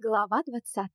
Глава 20.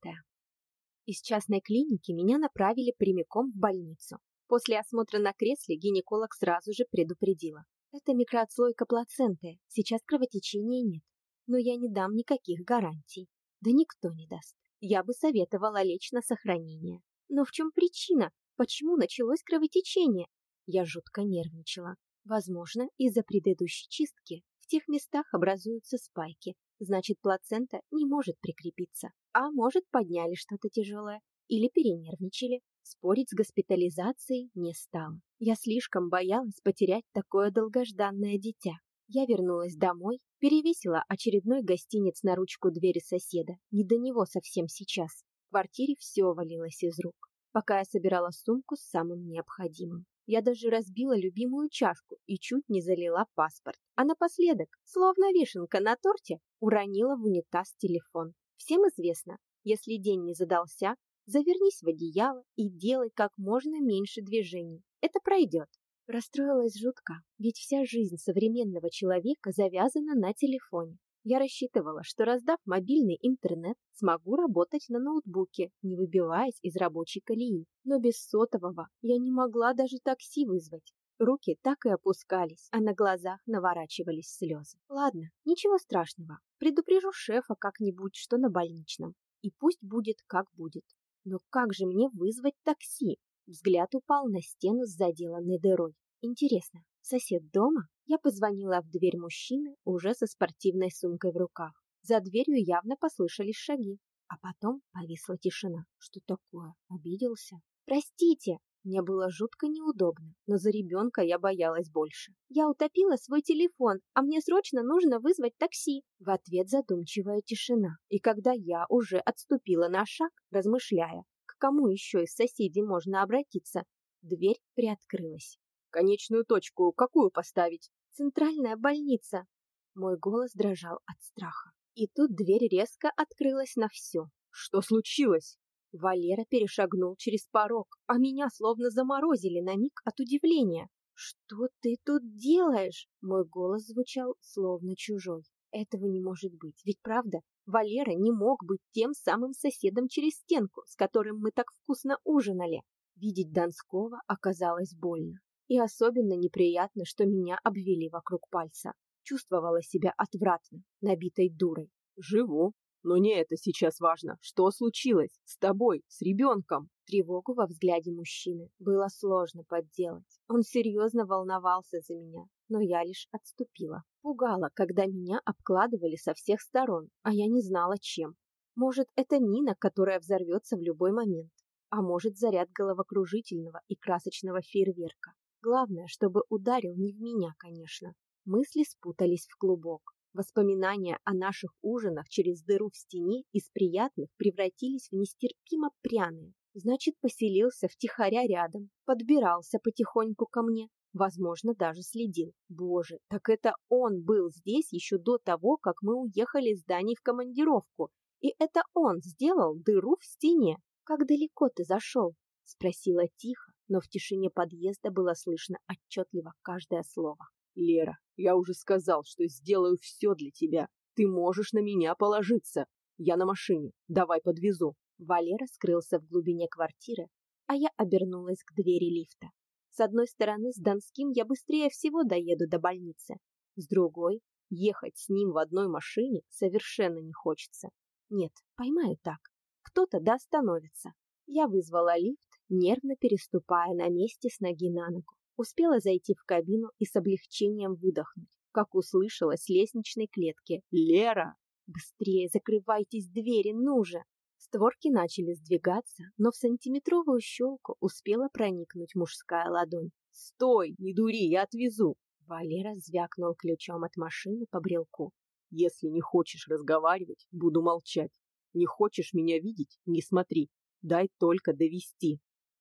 Из частной клиники меня направили прямиком в больницу. После осмотра на кресле гинеколог сразу же предупредила. Это микроотслойка плаценты, сейчас кровотечения нет. Но я не дам никаких гарантий. Да никто не даст. Я бы советовала лечь на сохранение. Но в чем причина? Почему началось кровотечение? Я жутко нервничала. Возможно, из-за предыдущей чистки. В тех местах образуются спайки, значит плацента не может прикрепиться. А может подняли что-то тяжелое или перенервничали. Спорить с госпитализацией не стала. Я слишком боялась потерять такое долгожданное дитя. Я вернулась домой, перевесила очередной гостинец на ручку двери соседа. Не до него совсем сейчас. В квартире все валилось из рук, пока я собирала сумку с самым необходимым. Я даже разбила любимую чашку и чуть не залила паспорт. А напоследок, словно вишенка на торте, уронила в унитаз телефон. Всем известно, если день не задался, завернись в одеяло и делай как можно меньше движений. Это пройдет. Расстроилась жутко, ведь вся жизнь современного человека завязана на телефоне. Я рассчитывала, что раздав мобильный интернет, смогу работать на ноутбуке, не выбиваясь из рабочей колеи. Но без сотового я не могла даже такси вызвать. Руки так и опускались, а на глазах наворачивались слезы. Ладно, ничего страшного. Предупрежу шефа как-нибудь, что на больничном. И пусть будет, как будет. Но как же мне вызвать такси? Взгляд упал на стену с заделанной дырой. Интересно, сосед дома? Я позвонила в дверь мужчины уже со спортивной сумкой в руках. За дверью явно послышались шаги, а потом повисла тишина. Что такое? Обиделся? Простите, мне было жутко неудобно, но за ребенка я боялась больше. Я утопила свой телефон, а мне срочно нужно вызвать такси. В ответ задумчивая тишина. И когда я уже отступила на шаг, размышляя, к кому еще из соседей можно обратиться, дверь приоткрылась. Конечную точку какую поставить? Центральная больница. Мой голос дрожал от страха. И тут дверь резко открылась на все. Что случилось? Валера перешагнул через порог, а меня словно заморозили на миг от удивления. «Что ты тут делаешь?» Мой голос звучал словно чужой. Этого не может быть, ведь правда, Валера не мог быть тем самым соседом через стенку, с которым мы так вкусно ужинали. Видеть Донского оказалось больно. И особенно неприятно, что меня обвели вокруг пальца. Чувствовала себя отвратно, набитой дурой. Живу, но не это сейчас важно. Что случилось с тобой, с ребенком? Тревогу во взгляде мужчины было сложно подделать. Он серьезно волновался за меня, но я лишь отступила. Пугала, когда меня обкладывали со всех сторон, а я не знала чем. Может, это мина, которая взорвется в любой момент, а может, заряд головокружительного и красочного фейерверка. Главное, чтобы ударил не в меня, конечно. Мысли спутались в клубок. Воспоминания о наших ужинах через дыру в стене из приятных превратились в нестерпимо пряные. Значит, поселился втихаря рядом, подбирался потихоньку ко мне, возможно, даже следил. Боже, так это он был здесь еще до того, как мы уехали с Даней в командировку. И это он сделал дыру в стене. Как далеко ты зашел? Спросила тихо, но в тишине подъезда было слышно отчетливо каждое слово. «Лера, я уже сказал, что сделаю все для тебя. Ты можешь на меня положиться. Я на машине. Давай подвезу». Валера скрылся в глубине квартиры, а я обернулась к двери лифта. С одной стороны, с Донским я быстрее всего доеду до больницы. С другой, ехать с ним в одной машине совершенно не хочется. Нет, поймаю так. Кто-то да остановится. Я вызвала лифт нервно переступая на месте с ноги на ногу. Успела зайти в кабину и с облегчением выдохнуть, как услышала с лестничной клетки «Лера!» «Быстрее закрывайтесь двери, ну же!» Створки начали сдвигаться, но в сантиметровую щелку успела проникнуть мужская ладонь. «Стой, не дури, я отвезу!» Валера звякнул ключом от машины по брелку. «Если не хочешь разговаривать, буду молчать. Не хочешь меня видеть, не смотри. Дай только довести.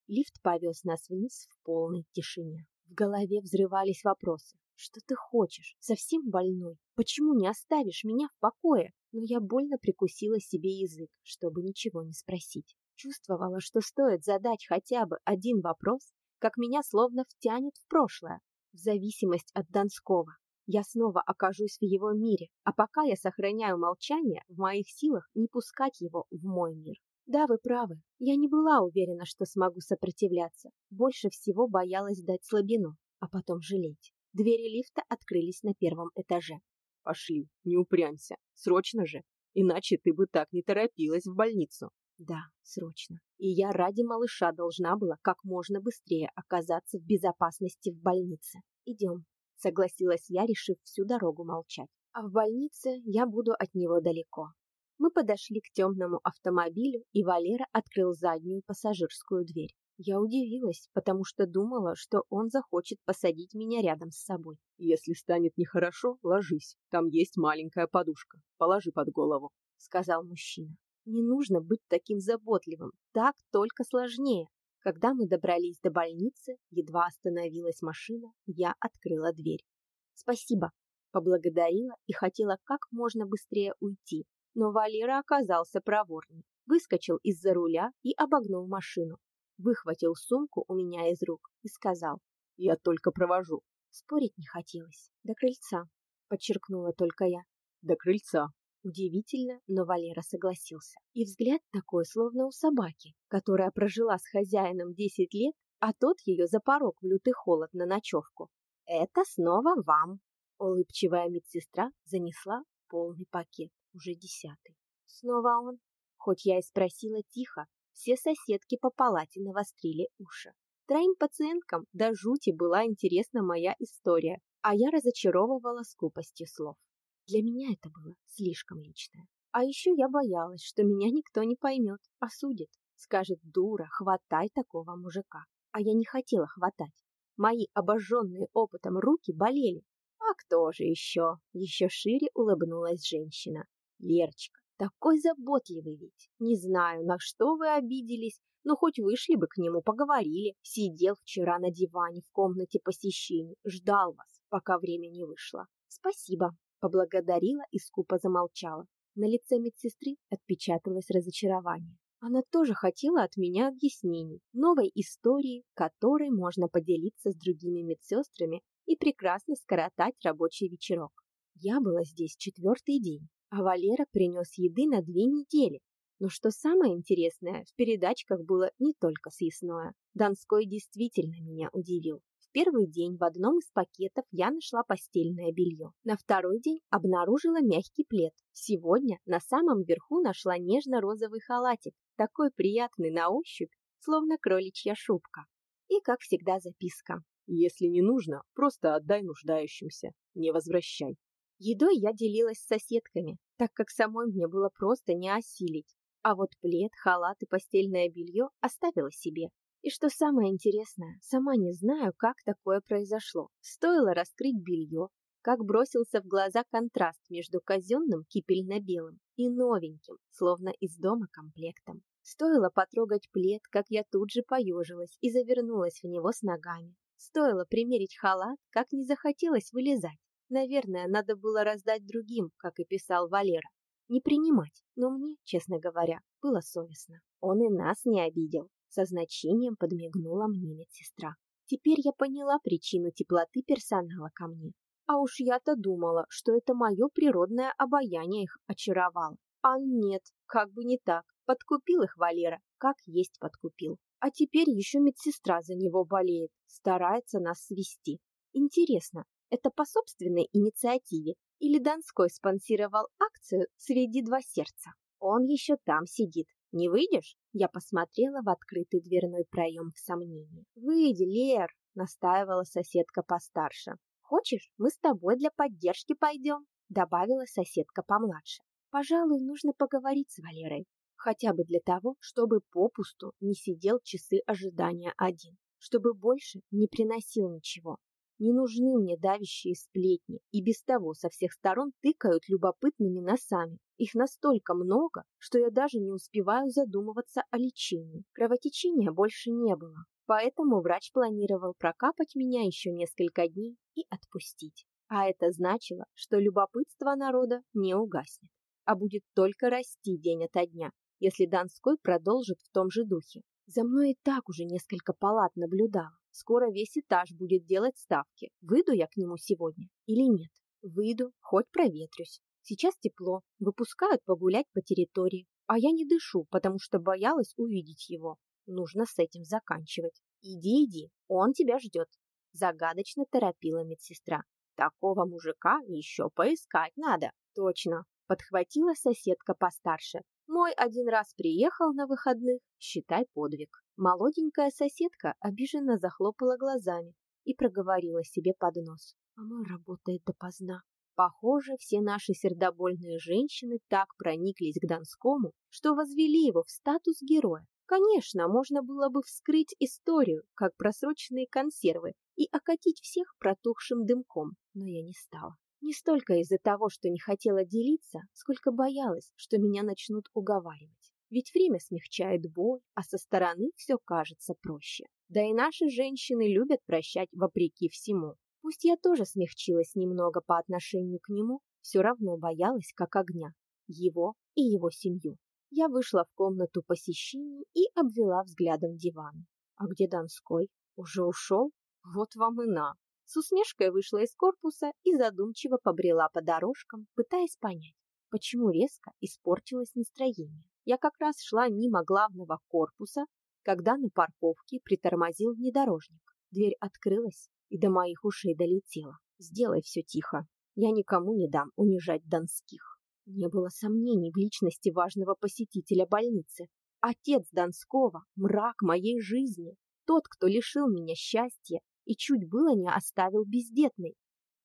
Лифт повез нас вниз в полной тишине. В голове взрывались вопросы. Что ты хочешь? Совсем больной? Почему не оставишь меня в покое? Но я больно прикусила себе язык, чтобы ничего не спросить. Чувствовала, что стоит задать хотя бы один вопрос, как меня словно втянет в прошлое, в зависимость от Донского. Я снова окажусь в его мире, а пока я сохраняю молчание, в моих силах не пускать его в мой мир. Да, вы правы. Я не была уверена, что смогу сопротивляться. Больше всего боялась дать слабину, а потом жалеть. Двери лифта открылись на первом этаже. Пошли, не упрямься. Срочно же. Иначе ты бы так не торопилась в больницу. Да, срочно. И я ради малыша должна была как можно быстрее оказаться в безопасности в больнице. Идем, согласилась я, решив всю дорогу молчать. А в больнице я буду от него далеко. Мы подошли к темному автомобилю, и Валера открыл заднюю пассажирскую дверь. Я удивилась, потому что думала, что он захочет посадить меня рядом с собой. Если станет нехорошо, ложись. Там есть маленькая подушка. Положи под голову, сказал мужчина. Не нужно быть таким заботливым. Так только сложнее. Когда мы добрались до больницы, едва остановилась машина, я открыла дверь. Спасибо, поблагодарила и хотела как можно быстрее уйти, но Валера оказался проворней. Выскочил из-за руля и обогнул машину выхватил сумку у меня из рук и сказал «Я только провожу». Спорить не хотелось. До крыльца, подчеркнула только я. До крыльца. Удивительно, но Валера согласился. И взгляд такой, словно у собаки, которая прожила с хозяином десять лет, а тот ее за порог в лютый холод на ночевку. «Это снова вам!» Улыбчивая медсестра занесла полный пакет, уже десятый. Снова он? Хоть я и спросила тихо, все соседки по палате навострили уши. Троим пациенткам до жути была интересна моя история, а я разочаровывала скупостью слов. Для меня это было слишком личное. А еще я боялась, что меня никто не поймет, осудит. Скажет, дура, хватай такого мужика. А я не хотела хватать. Мои обожженные опытом руки болели. А кто же еще? Еще шире улыбнулась женщина. Лерочка, такой заботливый ведь. Не знаю, на что вы обиделись, но хоть вышли бы к нему, поговорили. Сидел вчера на диване в комнате посещений, ждал вас, пока время не вышло. Спасибо, поблагодарила и скупо замолчала. На лице медсестры отпечаталось разочарование. Она тоже хотела от меня объяснений, новой истории, которой можно поделиться с другими медсестрами и прекрасно скоротать рабочий вечерок. Я была здесь четвертый день, а Валера принес еды на две недели. Но что самое интересное, в передачках было не только съестное. Донской действительно меня удивил. В первый день в одном из пакетов я нашла постельное белье. На второй день обнаружила мягкий плед. Сегодня на самом верху нашла нежно-розовый халатик, такой приятный на ощупь, словно кроличья шубка. И, как всегда, записка. Если не нужно, просто отдай нуждающимся, не возвращай. Едой я делилась с соседками, так как самой мне было просто не осилить. А вот плед, халат и постельное белье оставила себе. И что самое интересное, сама не знаю, как такое произошло. Стоило раскрыть белье, как бросился в глаза контраст между казенным кипельно-белым и новеньким, словно из дома комплектом. Стоило потрогать плед, как я тут же поежилась и завернулась в него с ногами. Стоило примерить халат, как не захотелось вылезать. Наверное, надо было раздать другим, как и писал Валера. Не принимать, но мне, честно говоря, было совестно. Он и нас не обидел. Со значением подмигнула мне медсестра. Теперь я поняла причину теплоты персонала ко мне. А уж я-то думала, что это мое природное обаяние их очаровало. А нет, как бы не так. Подкупил их Валера, как есть подкупил. А теперь еще медсестра за него болеет, старается нас свести. Интересно, это по собственной инициативе или Донской спонсировал акцию «Среди два сердца». Он еще там сидит. Не выйдешь? Я посмотрела в открытый дверной проем в сомнении. «Выйди, Лер!» — настаивала соседка постарше. «Хочешь, мы с тобой для поддержки пойдем?» — добавила соседка помладше. «Пожалуй, нужно поговорить с Валерой. Хотя бы для того, чтобы попусту не сидел часы ожидания один. Чтобы больше не приносил ничего. Не нужны мне давящие сплетни, и без того со всех сторон тыкают любопытными носами. Их настолько много, что я даже не успеваю задумываться о лечении. Кровотечения больше не было, поэтому врач планировал прокапать меня еще несколько дней и отпустить. А это значило, что любопытство народа не угаснет, а будет только расти день ото дня, если Донской продолжит в том же духе. За мной и так уже несколько палат наблюдало. Скоро весь этаж будет делать ставки, выйду я к нему сегодня или нет. Выйду, хоть проветрюсь. Сейчас тепло, выпускают погулять по территории, а я не дышу, потому что боялась увидеть его. Нужно с этим заканчивать. Иди, иди, он тебя ждет. Загадочно торопила медсестра. Такого мужика еще поискать надо. Точно, подхватила соседка постарше. Мой один раз приехал на выходных, считай подвиг. Молоденькая соседка обиженно захлопала глазами и проговорила себе под нос. А мой работает допоздна. Похоже, все наши сердобольные женщины так прониклись к Донскому, что возвели его в статус героя. Конечно, можно было бы вскрыть историю, как просроченные консервы, и окатить всех протухшим дымком, но я не стала. Не столько из-за того, что не хотела делиться, сколько боялась, что меня начнут уговаривать. Ведь время смягчает боль, а со стороны все кажется проще. Да и наши женщины любят прощать вопреки всему. Пусть я тоже смягчилась немного по отношению к нему, все равно боялась как огня, его и его семью. Я вышла в комнату посещений и обвела взглядом диван. А где Донской? Уже ушел? Вот вам и на. С усмешкой вышла из корпуса и задумчиво побрела по дорожкам, пытаясь понять, почему резко испортилось настроение. Я как раз шла мимо главного корпуса, когда на парковке притормозил внедорожник. Дверь открылась, и до моих ушей долетело. Сделай все тихо. Я никому не дам унижать Донских. Не было сомнений в личности важного посетителя больницы. Отец Донского, мрак моей жизни, тот, кто лишил меня счастья и чуть было не оставил бездетной,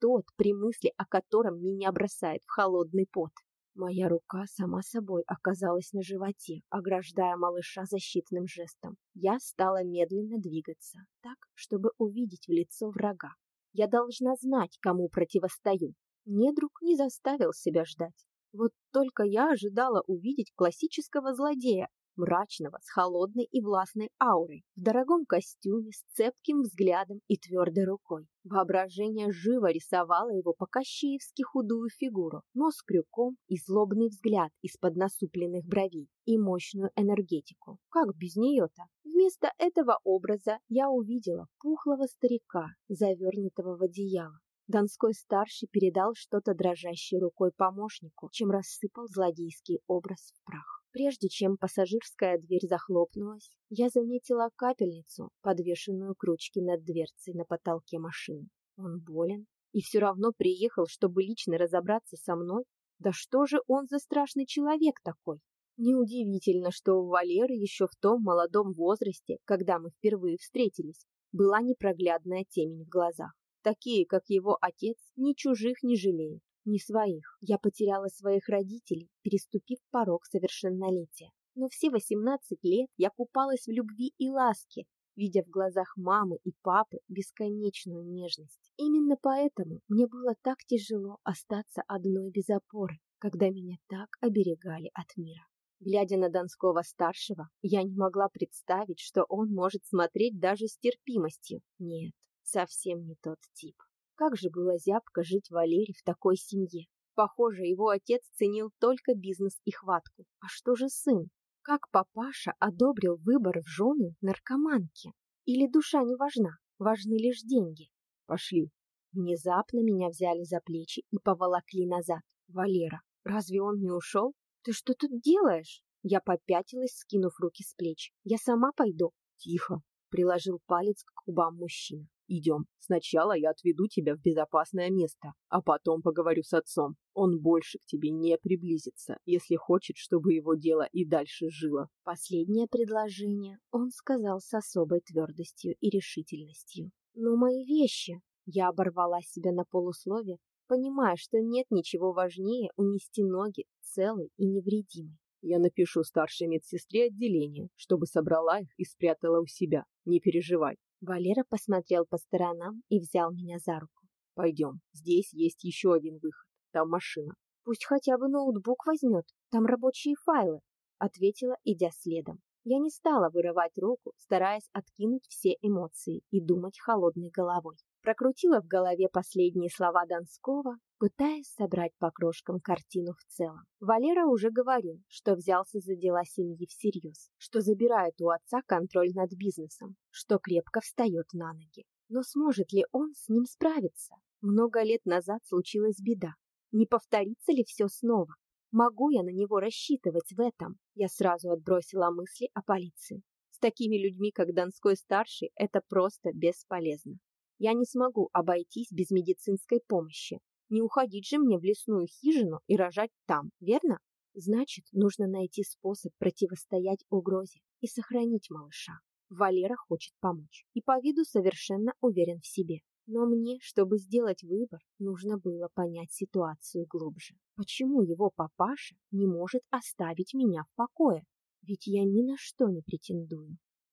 тот, при мысли о котором меня бросает в холодный пот. Моя рука сама собой оказалась на животе, ограждая малыша защитным жестом. Я стала медленно двигаться, так, чтобы увидеть в лицо врага. Я должна знать, кому противостою. Недруг не заставил себя ждать. Вот только я ожидала увидеть классического злодея, мрачного, с холодной и властной аурой, в дорогом костюме, с цепким взглядом и твердой рукой. Воображение живо рисовало его по-кощеевски худую фигуру, нос крюком и злобный взгляд из-под насупленных бровей и мощную энергетику. Как без нее-то? Вместо этого образа я увидела пухлого старика, завернутого в одеяло. Донской-старший передал что-то дрожащей рукой помощнику, чем рассыпал злодейский образ в прах. Прежде чем пассажирская дверь захлопнулась, я заметила капельницу, подвешенную к ручке над дверцей на потолке машины. Он болен и все равно приехал, чтобы лично разобраться со мной? Да что же он за страшный человек такой? Неудивительно, что у Валеры еще в том молодом возрасте, когда мы впервые встретились, была непроглядная темень в глазах. Такие, как его отец, ни чужих не жалеют ни своих. Я потеряла своих родителей, переступив порог совершеннолетия. Но все 18 лет я купалась в любви и ласке, видя в глазах мамы и папы бесконечную нежность. Именно поэтому мне было так тяжело остаться одной без опоры, когда меня так оберегали от мира. Глядя на Донского-старшего, я не могла представить, что он может смотреть даже с терпимостью. Нет, совсем не тот тип. Как же было зябко жить Валере в такой семье. Похоже, его отец ценил только бизнес и хватку. А что же сын? Как папаша одобрил выбор в жены наркоманки? Или душа не важна, важны лишь деньги? Пошли. Внезапно меня взяли за плечи и поволокли назад. Валера, разве он не ушел? Ты что тут делаешь? Я попятилась, скинув руки с плеч. Я сама пойду. Тихо, приложил палец к губам мужчины. Идем. Сначала я отведу тебя в безопасное место, а потом поговорю с отцом. Он больше к тебе не приблизится, если хочет, чтобы его дело и дальше жило. Последнее предложение он сказал с особой твердостью и решительностью. Но мои вещи... Я оборвала себя на полуслове, понимая, что нет ничего важнее унести ноги целой и невредимой. Я напишу старшей медсестре отделения, чтобы собрала их и спрятала у себя. Не переживай, Валера посмотрел по сторонам и взял меня за руку. Пойдем, здесь есть еще один выход. Там машина. Пусть хотя бы ноутбук возьмет, там рабочие файлы, ответила, идя следом. Я не стала вырывать руку, стараясь откинуть все эмоции и думать холодной головой. Прокрутила в голове последние слова Донского, пытаясь собрать по крошкам картину в целом. Валера уже говорил, что взялся за дела семьи всерьез, что забирает у отца контроль над бизнесом, что крепко встает на ноги. Но сможет ли он с ним справиться? Много лет назад случилась беда. Не повторится ли все снова? Могу я на него рассчитывать в этом? Я сразу отбросила мысли о полиции. С такими людьми, как Донской-старший, это просто бесполезно. Я не смогу обойтись без медицинской помощи. Не уходить же мне в лесную хижину и рожать там, верно? Значит, нужно найти способ противостоять угрозе и сохранить малыша. Валера хочет помочь и по виду совершенно уверен в себе. Но мне, чтобы сделать выбор, нужно было понять ситуацию глубже. Почему его папаша не может оставить меня в покое? Ведь я ни на что не претендую.